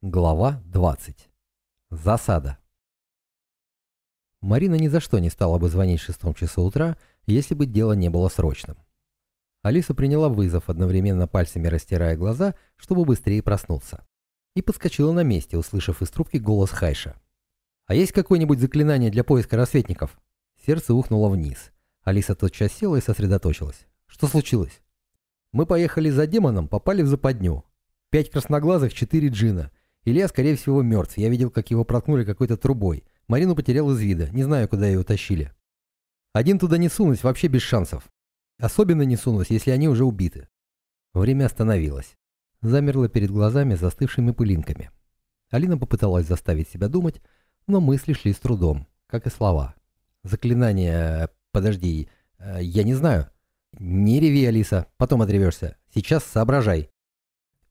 Глава 20. Засада. Марина ни за что не стала бы звонить в шестом часу утра, если бы дело не было срочным. Алиса приняла вызов, одновременно пальцами растирая глаза, чтобы быстрее проснуться. И подскочила на месте, услышав из трубки голос Хайша. «А есть какое-нибудь заклинание для поиска рассветников?» Сердце ухнуло вниз. Алиса тотчас села и сосредоточилась. «Что случилось?» «Мы поехали за демоном, попали в западню. Пять красноглазых, четыре джина. Илья, скорее всего, мертв. Я видел, как его проткнули какой-то трубой. Марину потерял из вида. Не знаю, куда ее тащили. Один туда не сунуть, вообще без шансов. Особенно не сунуть, если они уже убиты. Время остановилось. Замерло перед глазами застывшими пылинками. Алина попыталась заставить себя думать, но мысли шли с трудом, как и слова. Заклинание... Подожди, э, я не знаю. Не реви, Алиса, потом отревешься. Сейчас соображай.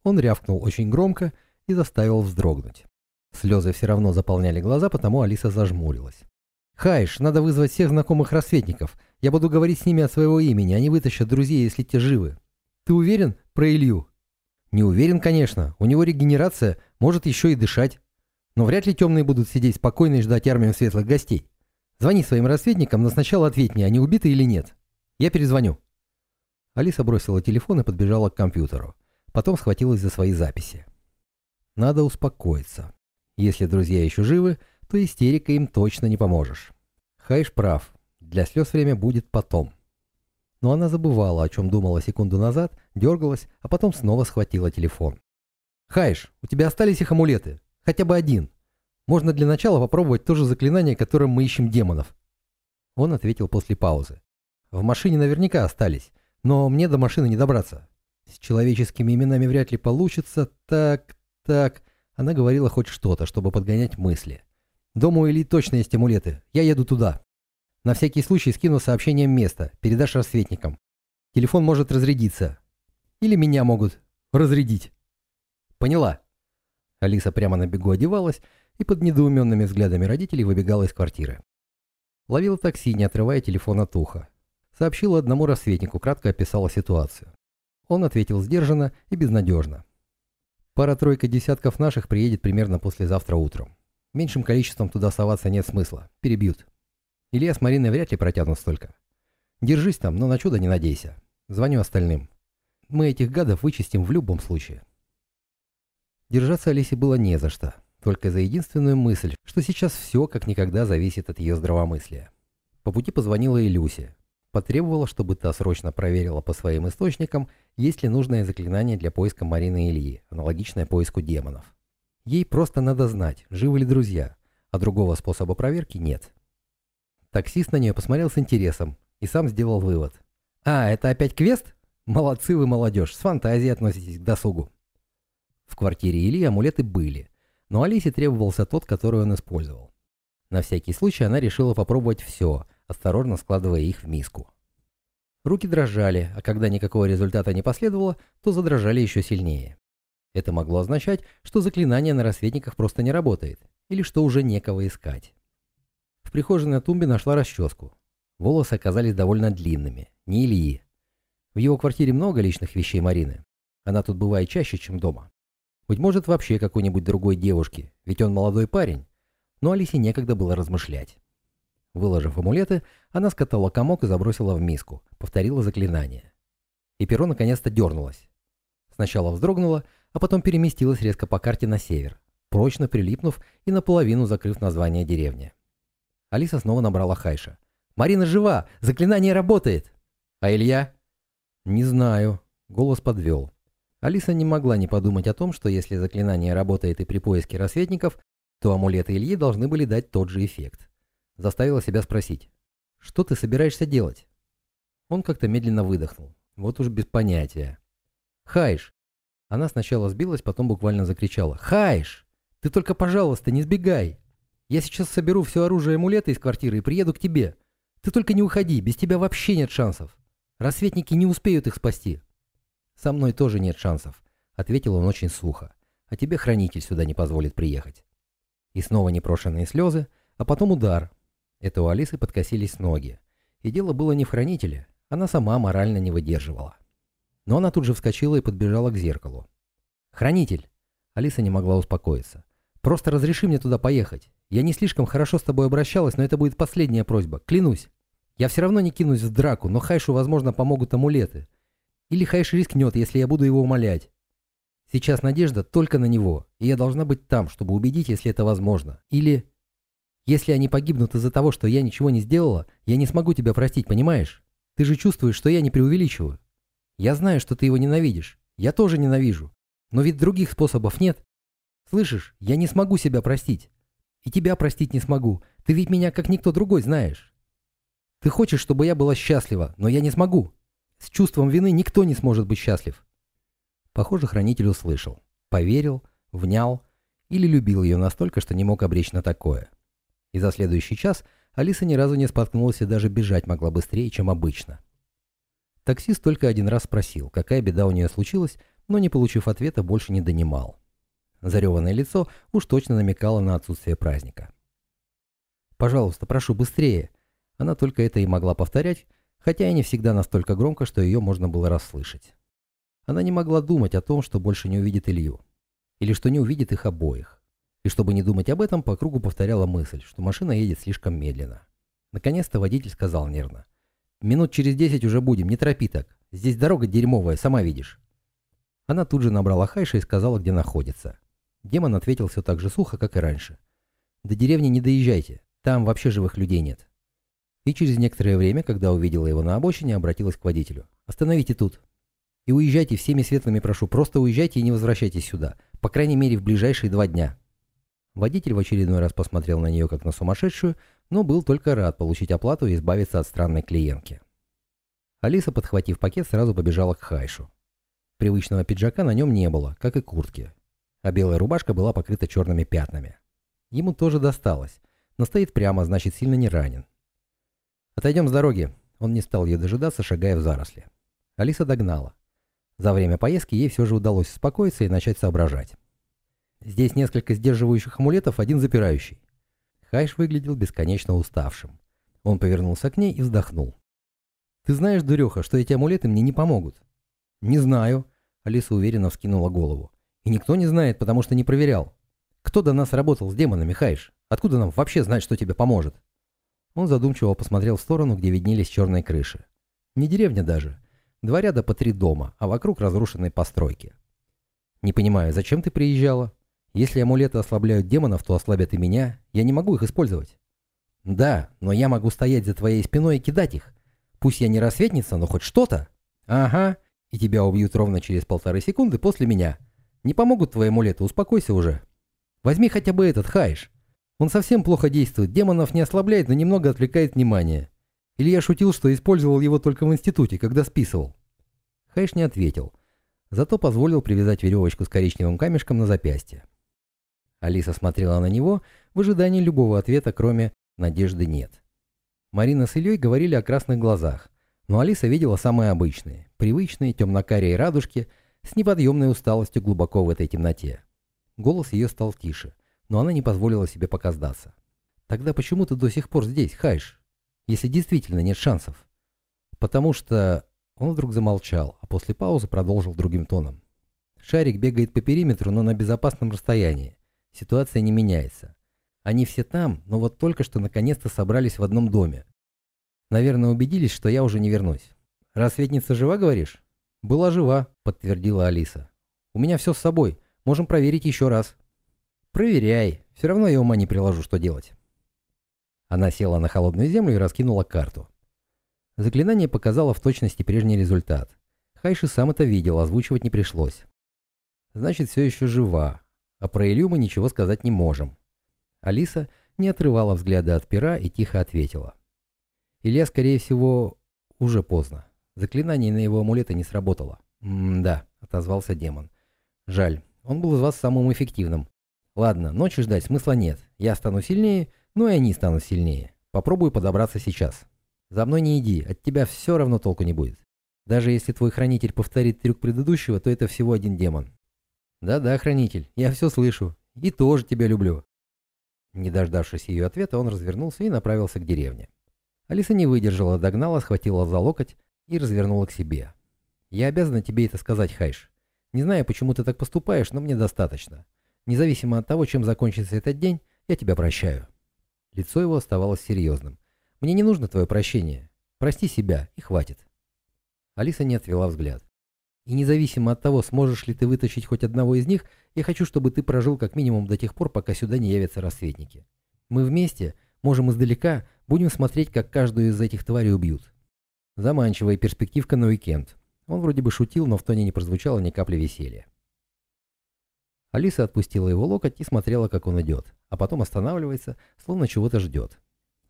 Он рявкнул очень громко и заставил вздрогнуть. Слезы все равно заполняли глаза, потому Алиса зажмурилась. «Хайш, надо вызвать всех знакомых рассветников. Я буду говорить с ними от своего имени, они вытащат друзей, если те живы. Ты уверен про Илью?» «Не уверен, конечно. У него регенерация, может еще и дышать. Но вряд ли темные будут сидеть спокойно и ждать армию светлых гостей. Звони своим рассветникам, но сначала ответь мне, они убиты или нет. Я перезвоню». Алиса бросила телефон и подбежала к компьютеру. Потом схватилась за свои записи. Надо успокоиться. Если друзья еще живы, то истерика им точно не поможешь. Хайш прав. Для слез время будет потом. Но она забывала, о чем думала секунду назад, дергалась, а потом снова схватила телефон. «Хайш, у тебя остались их амулеты? Хотя бы один. Можно для начала попробовать то же заклинание, которым мы ищем демонов». Он ответил после паузы. «В машине наверняка остались, но мне до машины не добраться. С человеческими именами вряд ли получится. Так, так, она говорила хоть что-то, чтобы подгонять мысли. Дома у Ильи точно есть амулеты. Я еду туда. На всякий случай скину сообщением место. Передашь рассветникам. Телефон может разрядиться. Или меня могут разрядить. Поняла. Алиса прямо на бегу одевалась и под недоуменными взглядами родителей выбегала из квартиры. Ловила такси, не отрывая телефон от уха. Сообщила одному рассветнику, кратко описала ситуацию. Он ответил сдержанно и безнадежно. Пара-тройка десятков наших приедет примерно послезавтра утром. Меньшим количеством туда соваться нет смысла. Перебьют. Илья с Мариной вряд ли протянут столько. Держись там, но на чудо не надейся. Звоню остальным. Мы этих гадов вычистим в любом случае. Держаться Алисе было не за что. Только за единственную мысль, что сейчас все как никогда зависит от ее здравомыслия. По пути позвонила и Люсе. Потребовала, чтобы та срочно проверила по своим источникам, есть ли нужное заклинание для поиска Марины Ильи, аналогичное поиску демонов. Ей просто надо знать, живы ли друзья, а другого способа проверки нет. Таксист на нее посмотрел с интересом и сам сделал вывод. «А, это опять квест? Молодцы вы, молодежь, с фантазией относитесь к досугу». В квартире Ильи амулеты были, но Алисе требовался тот, который он использовал. На всякий случай она решила попробовать все – осторожно складывая их в миску. Руки дрожали, а когда никакого результата не последовало, то задрожали еще сильнее. Это могло означать, что заклинание на рассветниках просто не работает, или что уже некого искать. В прихожей на тумбе нашла расческу. Волосы оказались довольно длинными, не Ильи. В его квартире много личных вещей Марины. Она тут бывает чаще, чем дома. Быть может, вообще какой-нибудь другой девушки, ведь он молодой парень. Но Алисе некогда было размышлять. Выложив амулеты, она скатала комок и забросила в миску, повторила заклинание. И перо наконец-то дернулось. Сначала вздрогнуло, а потом переместилось резко по карте на север, прочно прилипнув и наполовину закрыв название деревни. Алиса снова набрала Хайша. «Марина жива! Заклинание работает!» «А Илья?» «Не знаю». Голос подвел. Алиса не могла не подумать о том, что если заклинание работает и при поиске рассветников, то амулеты Ильи должны были дать тот же эффект. Заставила себя спросить. «Что ты собираешься делать?» Он как-то медленно выдохнул. Вот уж без понятия. «Хайш!» Она сначала сбилась, потом буквально закричала. «Хайш! Ты только, пожалуйста, не сбегай! Я сейчас соберу все оружие и амулеты из квартиры и приеду к тебе. Ты только не уходи, без тебя вообще нет шансов. Рассветники не успеют их спасти». «Со мной тоже нет шансов», — ответил он очень сухо. «А тебе хранитель сюда не позволит приехать». И снова непрошенные слезы, а потом удар, это у Алисы подкосились ноги. И дело было не в хранителе, она сама морально не выдерживала. Но она тут же вскочила и подбежала к зеркалу. «Хранитель!» Алиса не могла успокоиться. «Просто разреши мне туда поехать. Я не слишком хорошо с тобой обращалась, но это будет последняя просьба. Клянусь. Я все равно не кинусь в драку, но Хайшу, возможно, помогут амулеты. Или Хайш рискнет, если я буду его умолять. Сейчас надежда только на него, и я должна быть там, чтобы убедить, если это возможно. Или... Если они погибнут из-за того, что я ничего не сделала, я не смогу тебя простить, понимаешь? Ты же чувствуешь, что я не преувеличиваю. Я знаю, что ты его ненавидишь. Я тоже ненавижу. Но ведь других способов нет. Слышишь, я не смогу себя простить. И тебя простить не смогу. Ты ведь меня как никто другой знаешь. Ты хочешь, чтобы я была счастлива, но я не смогу. С чувством вины никто не сможет быть счастлив. Похоже, хранитель услышал, поверил, внял или любил ее настолько, что не мог обречь на такое. И за следующий час Алиса ни разу не споткнулась и даже бежать могла быстрее, чем обычно. Таксист только один раз спросил, какая беда у нее случилась, но, не получив ответа, больше не донимал. Зареванное лицо уж точно намекало на отсутствие праздника. «Пожалуйста, прошу, быстрее!» Она только это и могла повторять, хотя и не всегда настолько громко, что ее можно было расслышать. Она не могла думать о том, что больше не увидит Илью. Или что не увидит их обоих. И чтобы не думать об этом, по кругу повторяла мысль, что машина едет слишком медленно. Наконец-то водитель сказал нервно. «Минут через десять уже будем, не торопи так. Здесь дорога дерьмовая, сама видишь». Она тут же набрала Хайша и сказала, где находится. Демон ответил все так же сухо, как и раньше. «До деревни не доезжайте, там вообще живых людей нет». И через некоторое время, когда увидела его на обочине, обратилась к водителю. «Остановите тут, и уезжайте всеми светлыми, прошу, просто уезжайте и не возвращайтесь сюда. По крайней мере, в ближайшие два дня». Водитель в очередной раз посмотрел на нее как на сумасшедшую, но был только рад получить оплату и избавиться от странной клиентки. Алиса, подхватив пакет, сразу побежала к Хайшу. Привычного пиджака на нем не было, как и куртки. А белая рубашка была покрыта черными пятнами. Ему тоже досталось, но стоит прямо, значит, сильно не ранен. «Отойдем с дороги». Он не стал ее дожидаться, шагая в заросли. Алиса догнала. За время поездки ей все же удалось успокоиться и начать соображать. Здесь несколько сдерживающих амулетов, один запирающий. Хайш выглядел бесконечно уставшим. Он повернулся к ней и вздохнул. «Ты знаешь, дуреха, что эти амулеты мне не помогут?» «Не знаю», — Алиса уверенно вскинула голову. «И никто не знает, потому что не проверял. Кто до нас работал с демонами, Хайш? Откуда нам вообще знать, что тебе поможет?» Он задумчиво посмотрел в сторону, где виднелись черные крыши. «Не деревня даже. Два ряда по три дома, а вокруг разрушенные постройки. Не понимаю, зачем ты приезжала? Если амулеты ослабляют демонов, то ослабят и меня. Я не могу их использовать. Да, но я могу стоять за твоей спиной и кидать их. Пусть я не рассветница, но хоть что-то. Ага, и тебя убьют ровно через полторы секунды после меня. Не помогут твои амулеты, успокойся уже. Возьми хотя бы этот Хайш. Он совсем плохо действует, демонов не ослабляет, но немного отвлекает внимание. Или я шутил, что использовал его только в институте, когда списывал? Хайш не ответил, зато позволил привязать веревочку с коричневым камешком на запястье. Алиса смотрела на него в ожидании любого ответа, кроме «надежды нет». Марина с Ильей говорили о красных глазах, но Алиса видела самые обычные, привычные, темно-карие радужки с неподъемной усталостью глубоко в этой темноте. Голос ее стал тише, но она не позволила себе пока сдаться. «Тогда почему ты до сих пор здесь, Хайш?» если действительно нет шансов. Потому что... Он вдруг замолчал, а после паузы продолжил другим тоном. Шарик бегает по периметру, но на безопасном расстоянии. Ситуация не меняется. Они все там, но вот только что наконец-то собрались в одном доме. Наверное, убедились, что я уже не вернусь. «Рассветница жива, говоришь?» «Была жива», — подтвердила Алиса. «У меня все с собой. Можем проверить еще раз». «Проверяй. Все равно я ума не приложу, что делать». Она села на холодную землю и раскинула карту. Заклинание показало в точности прежний результат. Хайши сам это видел, озвучивать не пришлось. Значит, все еще жива, а про Илью мы ничего сказать не можем. Алиса не отрывала взгляда от пера и тихо ответила. Илья, скорее всего, уже поздно. Заклинание на его амулеты не сработало. «М-да», — отозвался демон. «Жаль, он был из вас самым эффективным. Ладно, ночи ждать смысла нет. Я стану сильнее, ну и они станут сильнее. Попробую подобраться сейчас. За мной не иди, от тебя все равно толку не будет. Даже если твой хранитель повторит трюк предыдущего, то это всего один демон. Да-да, хранитель, я все слышу. И тоже тебя люблю. Не дождавшись ее ответа, он развернулся и направился к деревне. Алиса не выдержала, догнала, схватила за локоть и развернула к себе. «Я обязана тебе это сказать, Хайш. Не знаю, почему ты так поступаешь, но мне достаточно. Независимо от того, чем закончится этот день, я тебя прощаю». Лицо его оставалось серьезным. «Мне не нужно твое прощение. Прости себя, и хватит». Алиса не отвела взгляд. «И независимо от того, сможешь ли ты вытащить хоть одного из них, я хочу, чтобы ты прожил как минимум до тех пор, пока сюда не явятся рассветники. Мы вместе, можем издалека, будем смотреть, как каждую из этих тварей убьют». Заманчивая перспективка на уикенд. Он вроде бы шутил, но в тоне не прозвучало ни капли веселья. Алиса отпустила его локоть и смотрела, как он идет, а потом останавливается, словно чего-то ждет.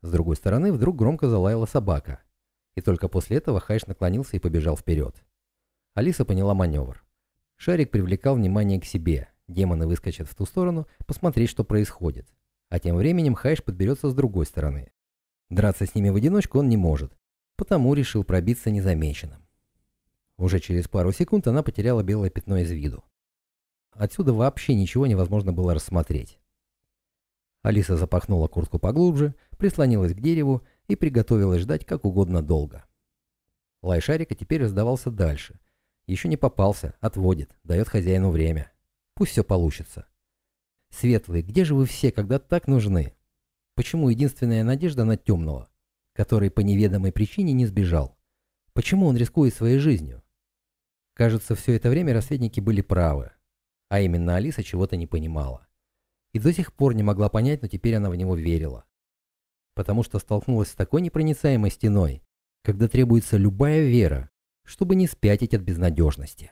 С другой стороны вдруг громко залаяла собака. И только после этого Хайш наклонился и побежал вперед. Алиса поняла маневр. Шарик привлекал внимание к себе. Демоны выскочат в ту сторону, посмотреть, что происходит. А тем временем Хайш подберется с другой стороны. Драться с ними в одиночку он не может, потому решил пробиться незамеченным. Уже через пару секунд она потеряла белое пятно из виду. Отсюда вообще ничего невозможно было рассмотреть. Алиса запахнула куртку поглубже, прислонилась к дереву и приготовилась ждать как угодно долго. Лай шарика теперь раздавался дальше. Еще не попался, отводит, дает хозяину время. Пусть все получится. Светлые, где же вы все, когда так нужны? Почему единственная надежда на темного, который по неведомой причине не сбежал? Почему он рискует своей жизнью? Кажется, все это время рассветники были правы. А именно Алиса чего-то не понимала. И до сих пор не могла понять, но теперь она в него верила. Потому что столкнулась с такой непроницаемой стеной, когда требуется любая вера, чтобы не спятить от безнадежности.